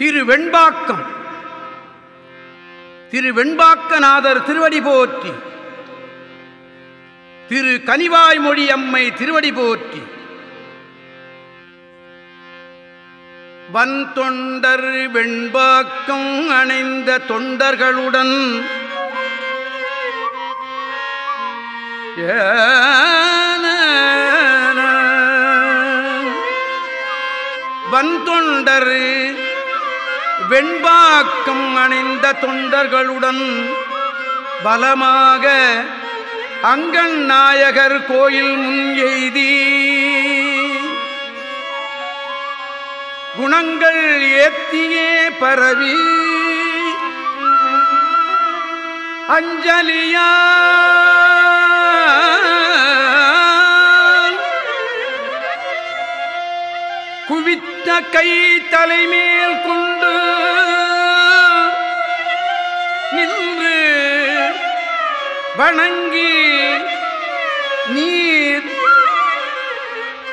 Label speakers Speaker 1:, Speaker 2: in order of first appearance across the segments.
Speaker 1: திரு வெண்பாக்கம் திரு வெண்பாக்கநாதர் திருவடி போற்றி. திரு கனிவாய்மொழி அம்மை திருவடி போற்றி. வன் தொண்டர் வெண்பாக்கம் அணைந்த தொண்டர்களுடன் வந்தொண்டர் வெண்பாக்கம் அணிந்த தொண்டர்களுடன் பலமாக அங்கன் நாயகர் கோயில் முன் எய்தி. குணங்கள் ஏத்தியே பரவி. அஞ்சலியா. குவித்த கை தலைமேல் கொண்டு நின்று வணங்கி நீர்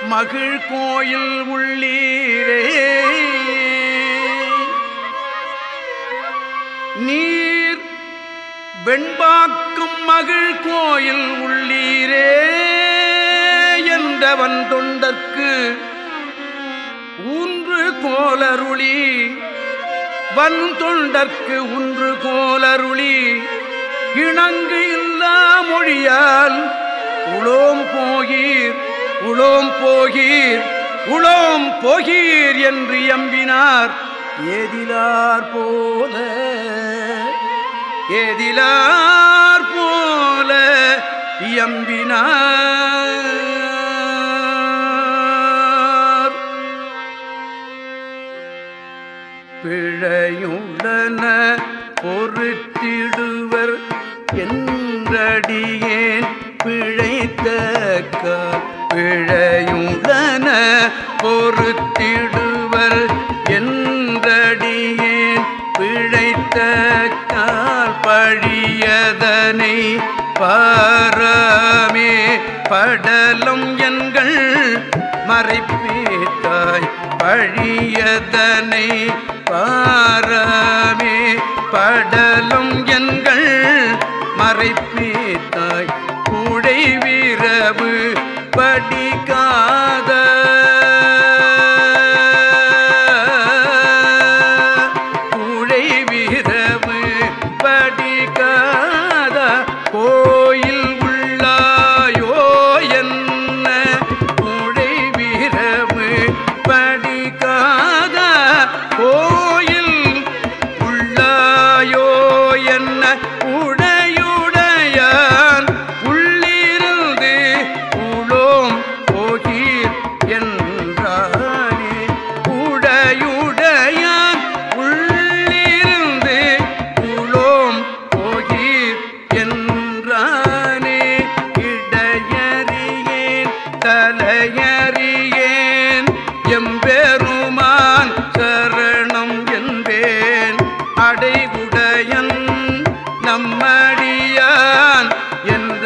Speaker 1: மகிழ் கோயில் உள்ளீரே. நீர் வெண்பாக்கும் மகிழ் கோயில் உள்ளீரே என்றவன் தொண்டற்கு ஊன்று கோலருளி வன் தொண்டற்கு உன்று கோலருளி. இணங்கு இல்லா மொழியால் உளோம் போகீர் உளோம் போகீர் உளோம் போகீர் என்று எம்பினார். ஏதிலார் போல ஏதிலார் போல எம்பினார். பிழையுடன பொறுத்திடுவர் என்றடியேன் பிழைத்த பிழையுடன பொறுத்திடுவர் என்றடியேன் பிழைத்த கால் பழியதனை பாரமே படலும் எங்கள் மறைப்பேன் பழியதனை பாரமே படலும் எங்கள் மறைப்பீத்தாய் குடை வீரவு படி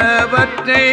Speaker 1: மற்றவற்றை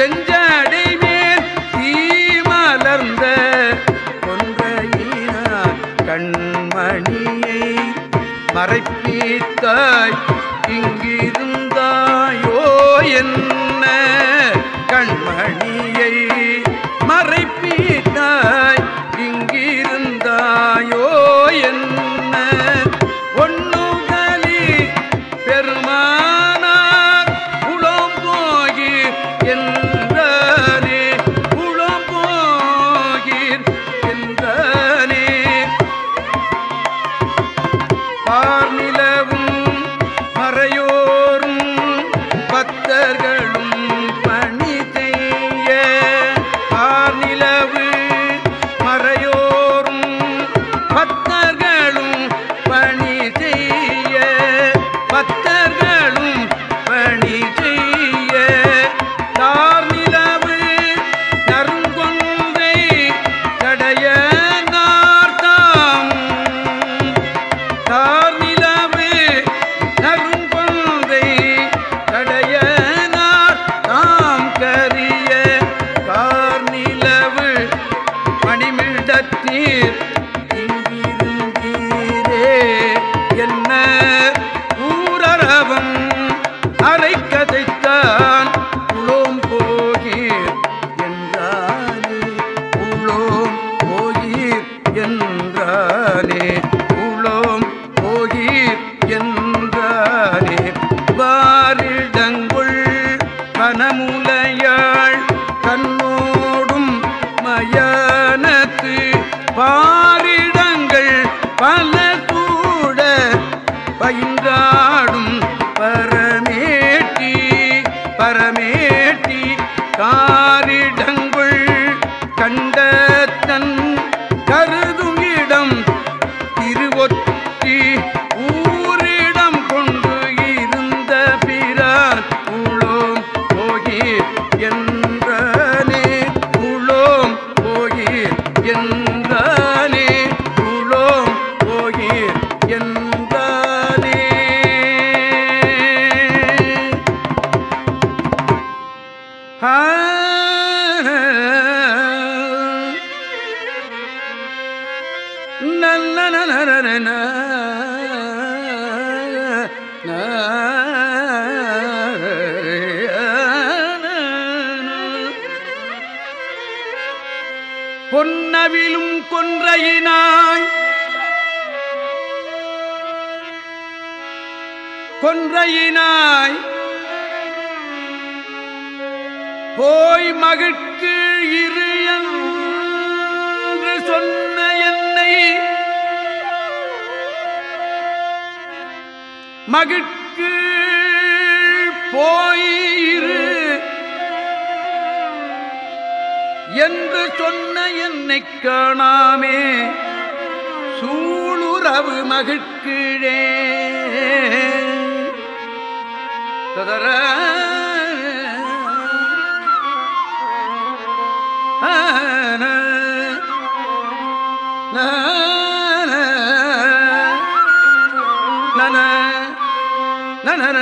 Speaker 1: செஞ்சடை மேல் தீ மலர்ந்த கொன்றையினார் கண்மணியை மறைப்பீத்தாய் இங்கிருந்தாயோ என் பொன்னவிலும் கொன்றையினாய். கொன்றையினாய். போய் மகிழ்க்கு இரு என்று சொன்ன என்னை. மகிழ்க்கு போய் என்று சொன்ன என்னை காணாமே. சூளுறவு மகிழ்கீழே. தொடர ஆன நன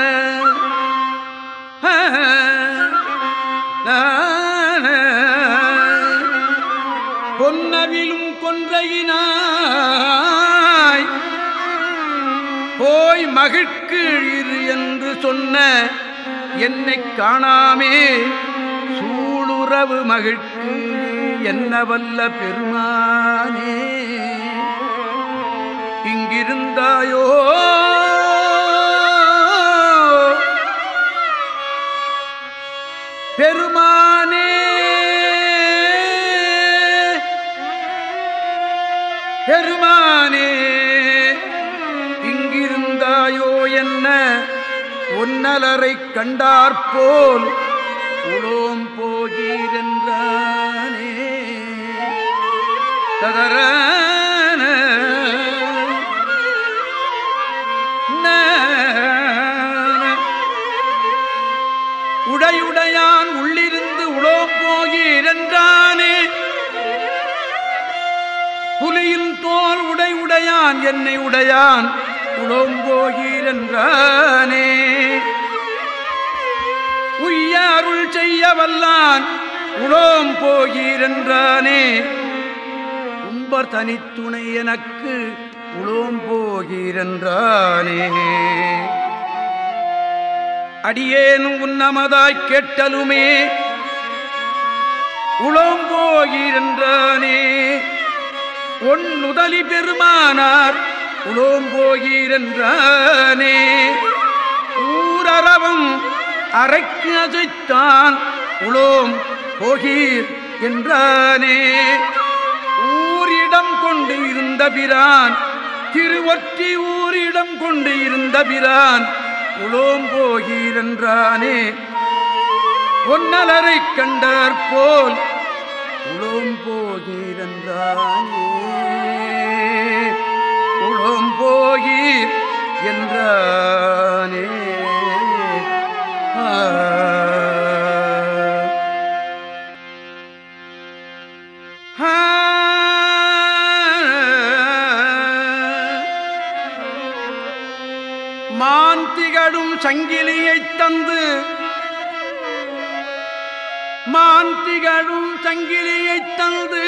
Speaker 1: நன போய் மகிழ்க்கு இரு என்று சொன்ன என்னை காணாமே. சூளுறவு மகிழ்க்கு என்ன வல்ல பெருமானே. ததர உடையுடையான் உள்ளிருந்து உளோம் போகிறன்றானே புலியின் தோல் உடை உடையான் என்னை உடையான் உளோம்போகீரென்றானே உய்ய அருள் செய்ய வல்லான் உளோம் போகிறன்றானே உம்பர் தனித்துணை எனக்கு உளோம் போகீரென்றானே அடியேனும் உன்னமதாய் கேட்டலுமே உளோம்போகிறன்றானே ஒன்னுதலி பெருமானார் உளோம்போகிறன்றானே ஊரறவும் அரைக்கு அசைத்தான் உளோம் போகீர் என்றானே. இருந்த பிரான் திருவொற்றி ஊரிடம் கொண்டு இருந்த பிரான் உளோம் போகிறன்றானே ஒன்னலரை கண்டார் போல் உளோம் போகிறன்றானே உளோம் போகீர் என்றானே. வாழும் சங்கிலியைத் தந்து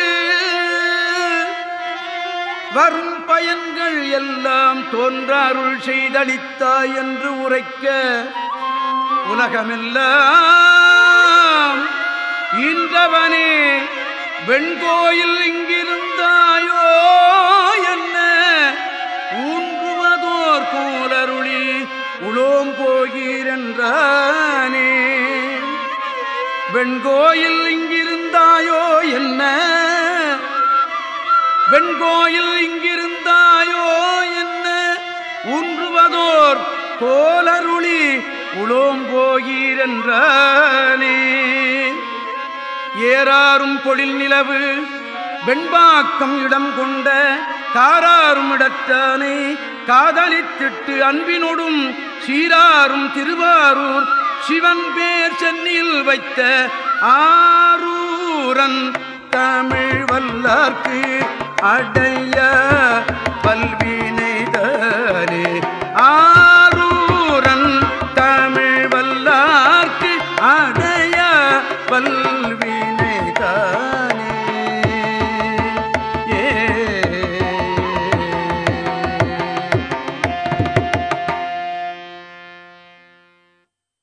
Speaker 1: வரும் பயன்கள் எல்லாம் தோன்ற அருள் செய்தளித்தாய் என்று உரைக்க உலகமெல்லாம் இன்றவனே வெண்கோயில் இங்கிருந்தாயோ என்ன? ஊன்றுவதோர் கூலருளி உளோம் போகிறன்றானே வெண்கோயில் இங்கிருந்தாயோ என்ன? வெண்கோயில் இங்கிருந்தாயோ என்ன? ஊன்றுவதோர் கோலருளி உளோம் போகிறன்றானே ஏறாரும் பொழில் நிலவு வெண்பாக்கம் இடம் கொண்ட காராரும் இடத்தானே. காதலித்திட்டு அன்பினொடும் சீராரும் திருவாரூர் சிவன் பேர் சென்னியில் வைத்த ஆரூரன் தமிழ் வல்லார்க்கு அடைய பல்வினைதானே